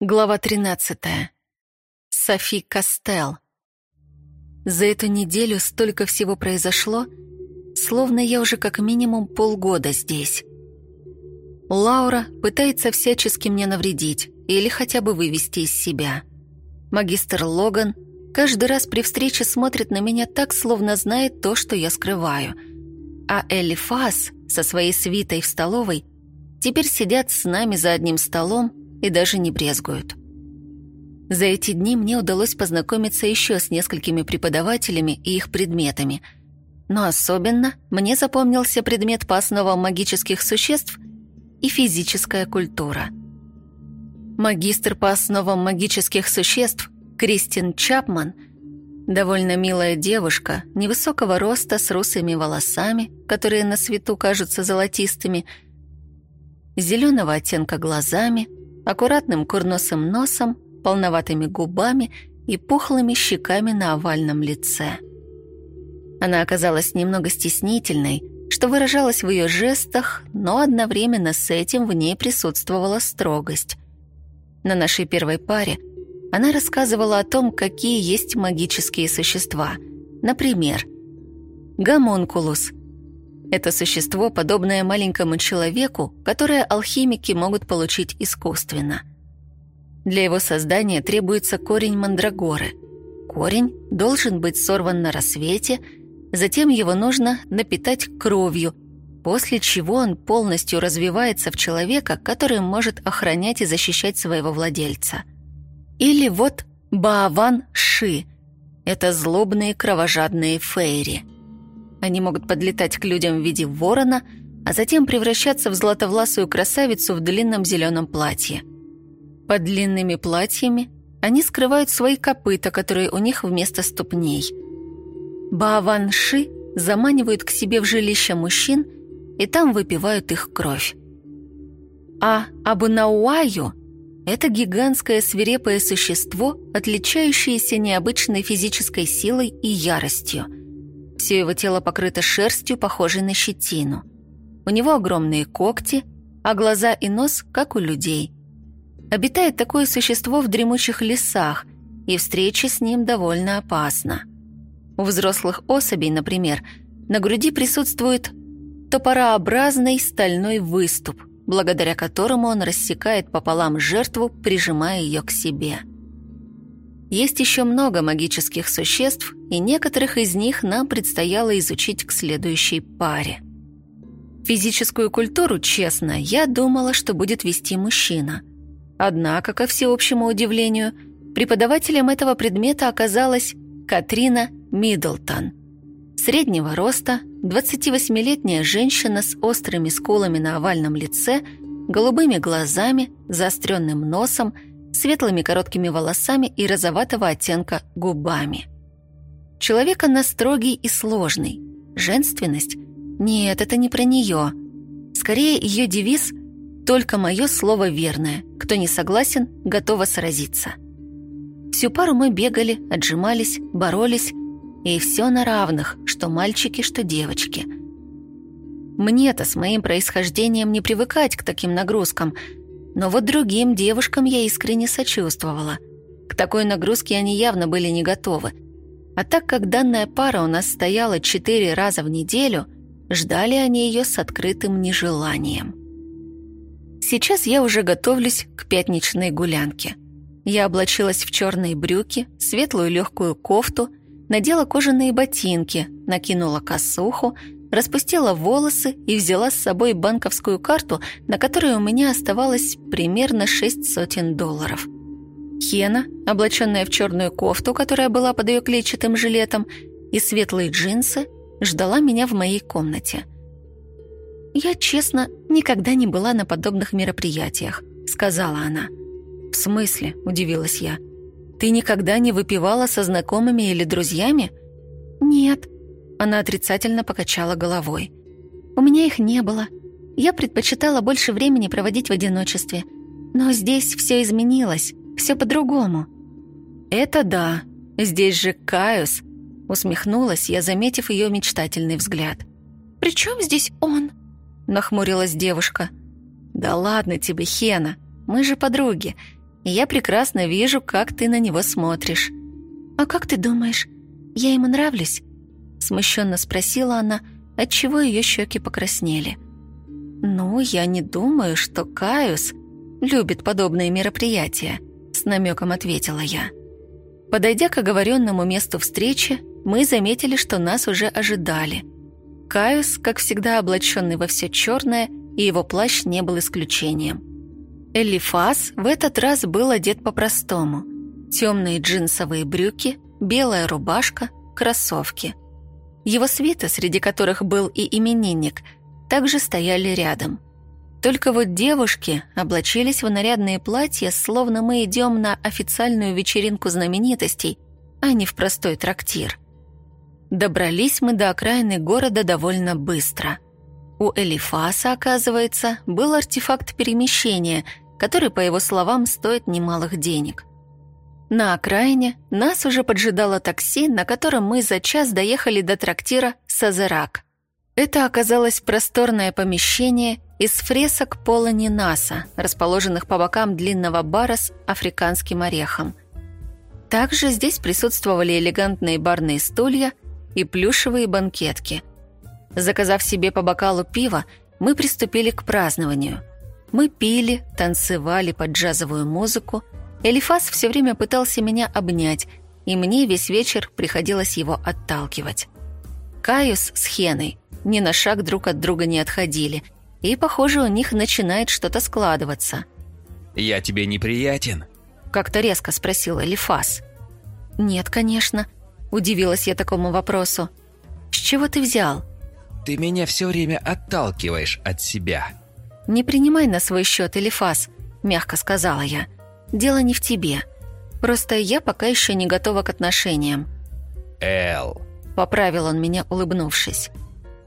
Глава 13. Софи Кастел. За эту неделю столько всего произошло, словно я уже как минимум полгода здесь. Лаура пытается всячески мне навредить или хотя бы вывести из себя. Магистр Логан каждый раз при встрече смотрит на меня так, словно знает то, что я скрываю. А Элли Фас со своей свитой в столовой теперь сидят с нами за одним столом и даже не брезгуют. За эти дни мне удалось познакомиться еще с несколькими преподавателями и их предметами. Но особенно мне запомнился предмет по основам магических существ и физическая культура. Магистр по основам магических существ Кристин Чапман – довольно милая девушка, невысокого роста, с русыми волосами, которые на свету кажутся золотистыми, зеленого оттенка глазами – аккуратным курносым носом, полноватыми губами и пухлыми щеками на овальном лице. Она оказалась немного стеснительной, что выражалось в ее жестах, но одновременно с этим в ней присутствовала строгость. На нашей первой паре она рассказывала о том, какие есть магические существа. Например, гомункулус — это существо, подобное маленькому человеку, которое алхимики могут получить искусственно. Для его создания требуется корень мандрагоры. Корень должен быть сорван на рассвете, затем его нужно напитать кровью, после чего он полностью развивается в человека, который может охранять и защищать своего владельца. Или вот Бааван-Ши – это злобные кровожадные фейри – они могут подлетать к людям в виде ворона, а затем превращаться в златовласую красавицу в длинном зеленом платье. Под длинными платьями они скрывают свои копыта, которые у них вместо ступней. Бааванши заманивают к себе в жилище мужчин и там выпивают их кровь. А Абунауаю – это гигантское свирепое существо, отличающееся необычной физической силой и яростью – все его тело покрыто шерстью, похожей на щетину. У него огромные когти, а глаза и нос, как у людей. Обитает такое существо в дремучих лесах, и встреча с ним довольно опасна. У взрослых особей, например, на груди присутствует топорообразный стальной выступ, благодаря которому он рассекает пополам жертву, прижимая ее к себе. Есть еще много магических существ, и некоторых из них нам предстояло изучить к следующей паре. Физическую культуру, честно, я думала, что будет вести мужчина. Однако, ко всеобщему удивлению, преподавателем этого предмета оказалась Катрина Миддлтон. Среднего роста, 28-летняя женщина с острыми скулами на овальном лице, голубыми глазами, заостренным носом – светлыми короткими волосами и розоватого оттенка губами. Человек она строгий и сложный. Женственность? Нет, это не про нее. Скорее, ее девиз «Только мое слово верное. Кто не согласен, готова сразиться». Всю пару мы бегали, отжимались, боролись, и все на равных, что мальчики, что девочки. Мне-то с моим происхождением не привыкать к таким нагрузкам – но вот другим девушкам я искренне сочувствовала. К такой нагрузке они явно были не готовы. А так как данная пара у нас стояла четыре раза в неделю, ждали они ее с открытым нежеланием. Сейчас я уже готовлюсь к пятничной гулянке. Я облачилась в черные брюки, светлую легкую кофту, надела кожаные ботинки, накинула косуху, распустила волосы и взяла с собой банковскую карту, на которой у меня оставалось примерно шесть сотен долларов. Хена, облаченная в черную кофту, которая была под ее клетчатым жилетом, и светлые джинсы, ждала меня в моей комнате. «Я, честно, никогда не была на подобных мероприятиях», — сказала она. «В смысле?» — удивилась я. «Ты никогда не выпивала со знакомыми или друзьями?» «Нет», она отрицательно покачала головой. «У меня их не было. Я предпочитала больше времени проводить в одиночестве. Но здесь все изменилось, все по-другому». «Это да. Здесь же Каюс», — усмехнулась я, заметив ее мечтательный взгляд. «При чем здесь он?» — нахмурилась девушка. «Да ладно тебе, Хена, мы же подруги. Я прекрасно вижу, как ты на него смотришь. А как ты думаешь, я ему нравлюсь? Смущенно спросила она, отчего ее щеки покраснели. Ну, я не думаю, что Каюс любит подобные мероприятия, с намеком ответила я. Подойдя к оговоренному месту встречи, мы заметили, что нас уже ожидали. Каюс, как всегда облаченный во все черное, и его плащ не был исключением. Элифас в этот раз был одет по-простому. Темные джинсовые брюки, белая рубашка, кроссовки. Его свита, среди которых был и именинник, также стояли рядом. Только вот девушки облачились в нарядные платья, словно мы идем на официальную вечеринку знаменитостей, а не в простой трактир. Добрались мы до окраины города довольно быстро. У Элифаса, оказывается, был артефакт перемещения, который, по его словам, стоит немалых денег. На окраине нас уже поджидало такси, на котором мы за час доехали до трактира «Сазерак». Это оказалось просторное помещение из фресок пола Нинаса, расположенных по бокам длинного бара с африканским орехом. Также здесь присутствовали элегантные барные стулья и плюшевые банкетки. Заказав себе по бокалу пива, мы приступили к празднованию. Мы пили, танцевали под джазовую музыку. Элифас все время пытался меня обнять, и мне весь вечер приходилось его отталкивать. Каюс с Хеной ни на шаг друг от друга не отходили, и, похоже, у них начинает что-то складываться. «Я тебе неприятен?» — как-то резко спросил Элифас. «Нет, конечно», — удивилась я такому вопросу. «С чего ты взял?» «Ты меня все время отталкиваешь от себя». «Не принимай на свой счет, Элифас», — мягко сказала я. «Дело не в тебе. Просто я пока еще не готова к отношениям». «Эл», — поправил он меня, улыбнувшись.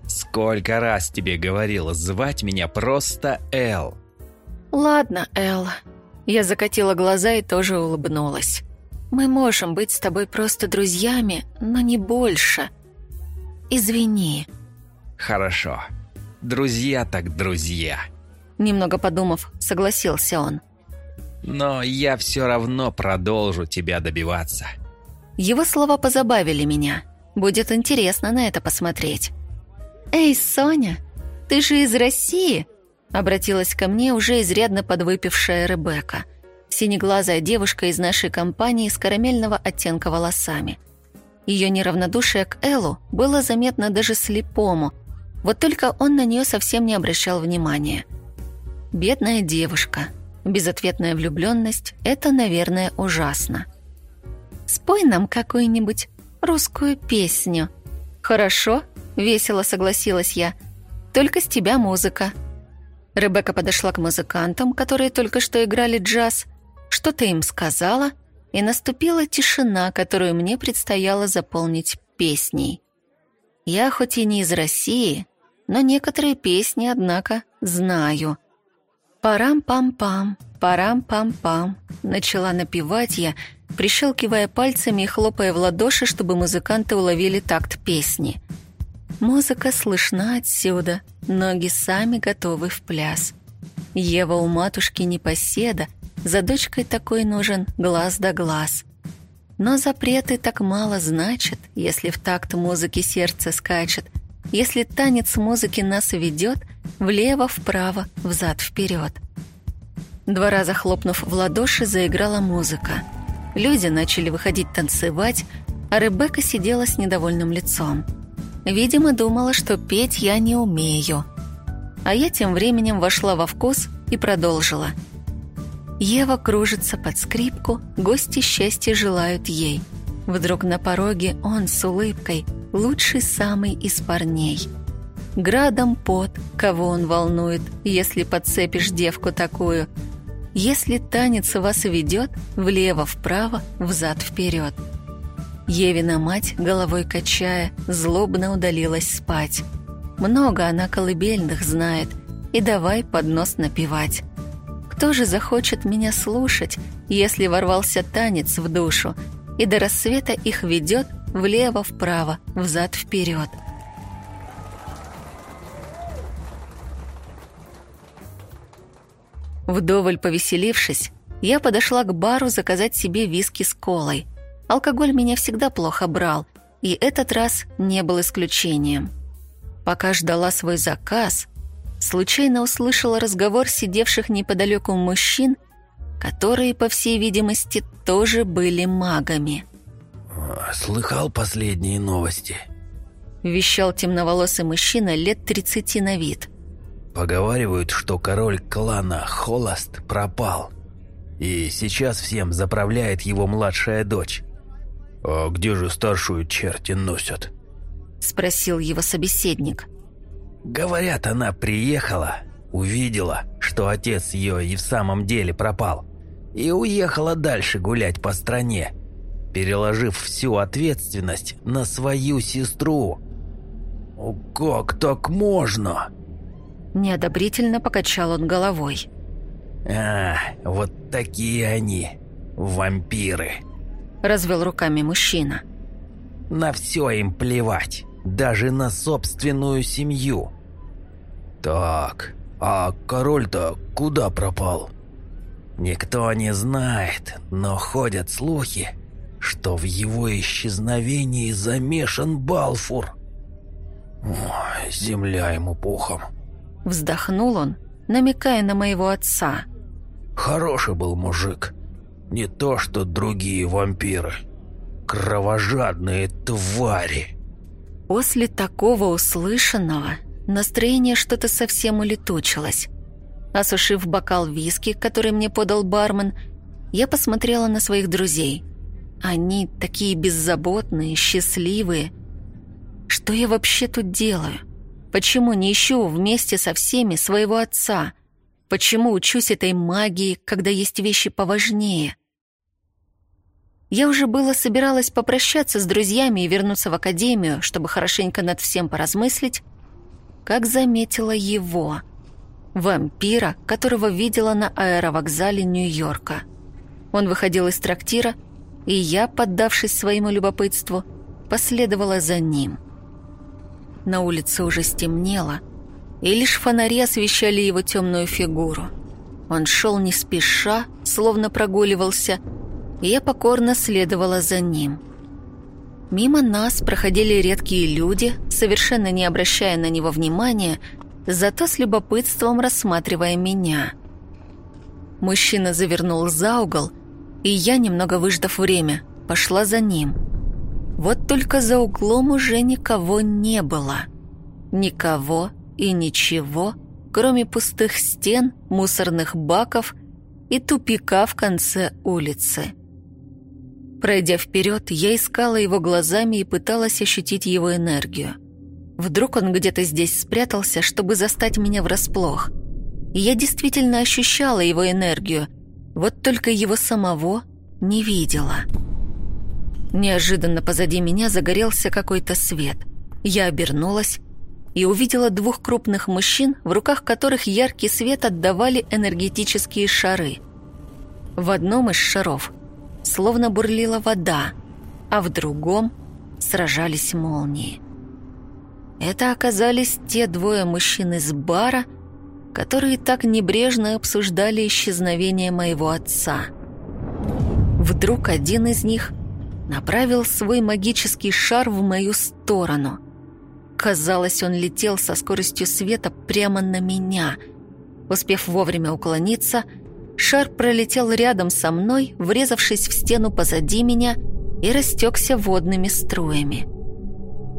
Сколько раз тебе говорила звать меня просто Эл. Ладно, Эл. Я закатила глаза и тоже улыбнулась. Мы можем быть с тобой просто друзьями, но не больше. Извини. Хорошо. Друзья так друзья. Немного подумав, согласился он. Но я все равно продолжу тебя добиваться. Его слова позабавили меня. Будет интересно на это посмотреть. «Эй, Соня, ты же из России?» Обратилась ко мне уже изрядно подвыпившая Ребекка. Синеглазая девушка из нашей компании с карамельного оттенка волосами. Ее неравнодушие к Эллу было заметно даже слепому, вот только он на нее совсем не обращал внимания. Бедная девушка, безответная влюбленность – это, наверное, ужасно. «Спой нам какую-нибудь русскую песню». «Хорошо», Весело согласилась я. Только с тебя музыка. Ребекка подошла к музыкантам, которые только что играли джаз, что-то им сказала, и наступила тишина, которую мне предстояло заполнить песней. Я хоть и не из России, но некоторые песни, однако, знаю. «Парам-пам-пам, парам-пам-пам», начала напевать я, прищелкивая пальцами и хлопая в ладоши, чтобы музыканты уловили такт песни – Музыка слышна отсюда, ноги сами готовы в пляс. Ева у матушки непоседа, за дочкой такой нужен глаз да глаз. Но запреты так мало значат, если в такт музыки сердце скачет, если танец музыки нас ведет влево-вправо, взад-вперед. Два раза хлопнув в ладоши, заиграла музыка. Люди начали выходить танцевать, а Ребекка сидела с недовольным лицом. Видимо, думала, что петь я не умею. А я тем временем вошла во вкус и продолжила. Ева кружится под скрипку, гости счастья желают ей. Вдруг на пороге он с улыбкой, лучший самый из парней. Градом пот, кого он волнует, если подцепишь девку такую. Если танец вас ведет влево-вправо, взад-вперед. Евина мать, головой качая, злобно удалилась спать. Много она колыбельных знает, и давай под нос напевать. Кто же захочет меня слушать, если ворвался танец в душу, и до рассвета их ведет влево-вправо, взад-вперед? Вдоволь повеселившись, я подошла к бару заказать себе виски с колой. Алкоголь меня всегда плохо брал, и этот раз не был исключением. Пока ждала свой заказ, случайно услышала разговор сидевших неподалеку мужчин, которые, по всей видимости, тоже были магами. «Слыхал последние новости?» Вещал темноволосый мужчина лет 30 на вид. Поговаривают, что король клана Холост пропал. И сейчас всем заправляет его младшая дочь. «А где же старшую черти носят?» Спросил его собеседник. «Говорят, она приехала, увидела, что отец ее и в самом деле пропал, и уехала дальше гулять по стране, переложив всю ответственность на свою сестру. «Как так можно?» Неодобрительно покачал он головой. «А, вот такие они, вампиры!» Развел руками мужчина. «На все им плевать, даже на собственную семью!» «Так, а король-то куда пропал?» «Никто не знает, но ходят слухи, что в его исчезновении замешан Балфур. Земля ему пухом. Вздохнул он, намекая на моего отца. Хороший был мужик. Не то, что другие вампиры. Кровожадные твари. После такого услышанного настроение что-то совсем улетучилось. Осушив бокал виски, который мне подал бармен, я посмотрела на своих друзей. Они такие беззаботные, счастливые. Что я вообще тут делаю? Почему не ищу вместе со всеми своего отца? Почему учусь этой магии, когда есть вещи поважнее? Я уже было собиралась попрощаться с друзьями и вернуться в академию, чтобы хорошенько над всем поразмыслить, как заметила его, вампира, которого видела на аэровокзале Нью-Йорка. Он выходил из трактира, и я, поддавшись своему любопытству, последовала за ним. На улице уже стемнело, и лишь фонари освещали его темную фигуру. Он шел не спеша, словно прогуливался, и я покорно следовала за ним. Мимо нас проходили редкие люди, совершенно не обращая на него внимания, зато с любопытством рассматривая меня. Мужчина завернул за угол, и я, немного выждав время, пошла за ним – вот только за углом уже никого не было. Никого и ничего, кроме пустых стен, мусорных баков и тупика в конце улицы. Пройдя вперед, я искала его глазами и пыталась ощутить его энергию. Вдруг он где-то здесь спрятался, чтобы застать меня врасплох. Я действительно ощущала его энергию, вот только его самого не видела. Неожиданно позади меня загорелся какой-то свет. Я обернулась и увидела двух крупных мужчин, в руках которых яркий свет отдавали энергетические шары. В одном из шаров словно бурлила вода, а в другом сражались молнии. Это оказались те двое мужчин из бара, которые так небрежно обсуждали исчезновение моего отца. Вдруг один из них направил свой магический шар в мою сторону. Казалось, он летел со скоростью света прямо на меня. Успев вовремя уклониться, шар пролетел рядом со мной, врезавшись в стену позади меня и растекся водными струями.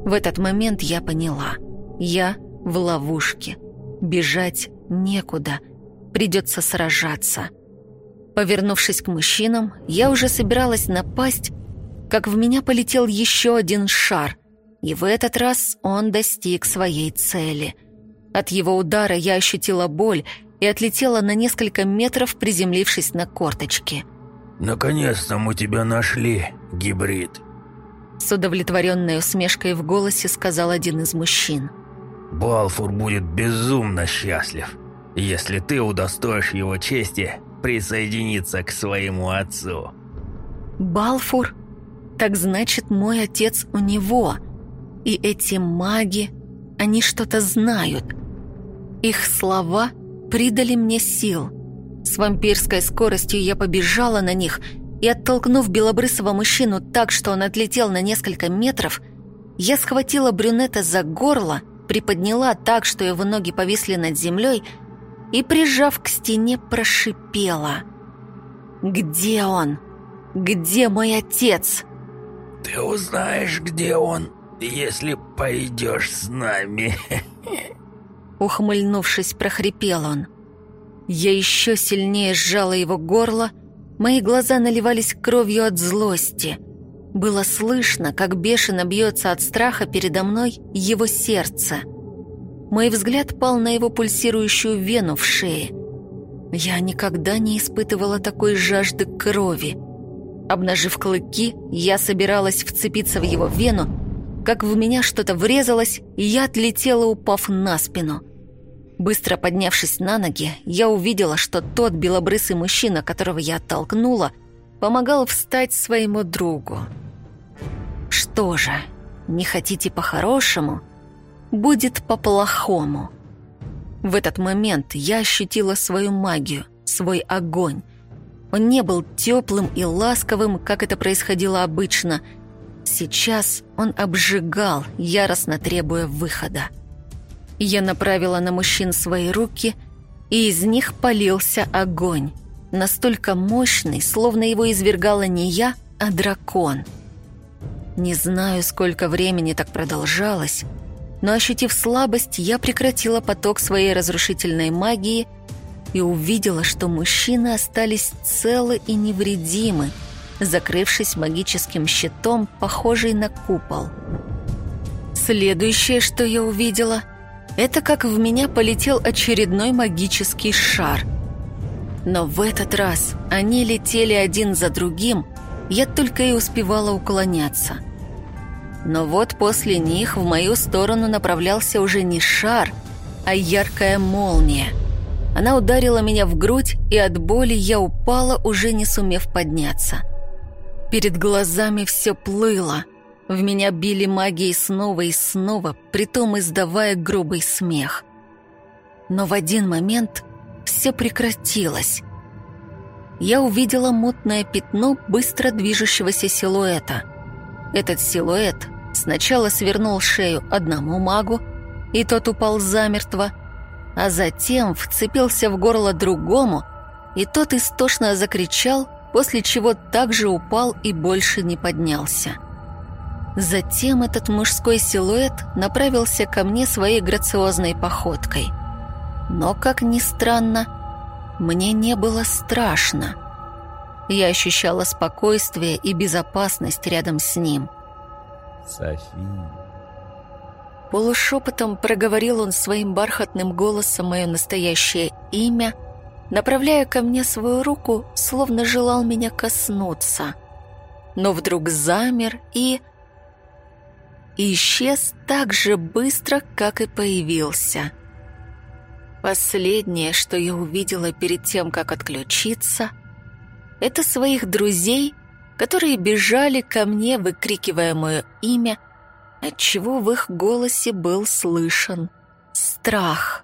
В этот момент я поняла. Я в ловушке. Бежать некуда. Придется сражаться. Повернувшись к мужчинам, я уже собиралась напасть, как в меня полетел еще один шар, и в этот раз он достиг своей цели. От его удара я ощутила боль и отлетела на несколько метров, приземлившись на корточки. «Наконец-то мы тебя нашли, гибрид!» С удовлетворенной усмешкой в голосе сказал один из мужчин. «Балфур будет безумно счастлив, если ты удостоишь его чести присоединиться к своему отцу». «Балфур?» Так значит, мой отец у него. И эти маги, они что-то знают. Их слова придали мне сил. С вампирской скоростью я побежала на них и, оттолкнув белобрысого мужчину так, что он отлетел на несколько метров, я схватила брюнета за горло, приподняла так, что его ноги повисли над землей и, прижав к стене, прошипела. «Где он? Где мой отец?» «Ты узнаешь, где он, если пойдешь с нами», Ухмыльнувшись, прохрипел он. Я еще сильнее сжала его горло, мои глаза наливались кровью от злости. Было слышно, как бешено бьется от страха передо мной его сердце. Мой взгляд пал на его пульсирующую вену в шее. Я никогда не испытывала такой жажды крови. Обнажив клыки, я собиралась вцепиться в его вену, как в меня что-то врезалось, и я отлетела, упав на спину. Быстро поднявшись на ноги, я увидела, что тот белобрысый мужчина, которого я оттолкнула, помогал встать своему другу. Что же, не хотите по-хорошему? Будет по-плохому. В этот момент я ощутила свою магию, свой огонь. Он не был теплым и ласковым, как это происходило обычно. Сейчас он обжигал, яростно требуя выхода. Я направила на мужчин свои руки, и из них полился огонь. Настолько мощный, словно его извергала не я, а дракон. Не знаю, сколько времени так продолжалось, но, ощутив слабость, я прекратила поток своей разрушительной магии и увидела, что мужчины остались целы и невредимы, закрывшись магическим щитом, похожий на купол. Следующее, что я увидела — это как в меня полетел очередной магический шар. Но в этот раз они летели один за другим, я только и успевала уклоняться. Но вот после них в мою сторону направлялся уже не шар, а яркая молния. Она ударила меня в грудь, и от боли я упала, уже не сумев подняться. Перед глазами все плыло — в меня били магией снова и снова, притом издавая грубый смех. Но в один момент все прекратилось. Я увидела мутное пятно быстро движущегося силуэта. Этот силуэт сначала свернул шею одному магу, и тот упал замертво, а затем вцепился в горло другому, и тот истошно закричал, после чего также упал и больше не поднялся. Затем этот мужской силуэт направился ко мне своей грациозной походкой. Но, как ни странно, мне не было страшно. Я ощущала спокойствие и безопасность рядом с ним. Софи. Полушепотом проговорил он своим бархатным голосом мое настоящее имя, направляя ко мне свою руку, словно желал меня коснуться. Но вдруг замер и исчез так же быстро, как и появился. Последнее, что я увидела перед тем, как отключиться, это своих друзей, которые бежали ко мне, выкрикивая мое имя, отчего в их голосе был слышен страх.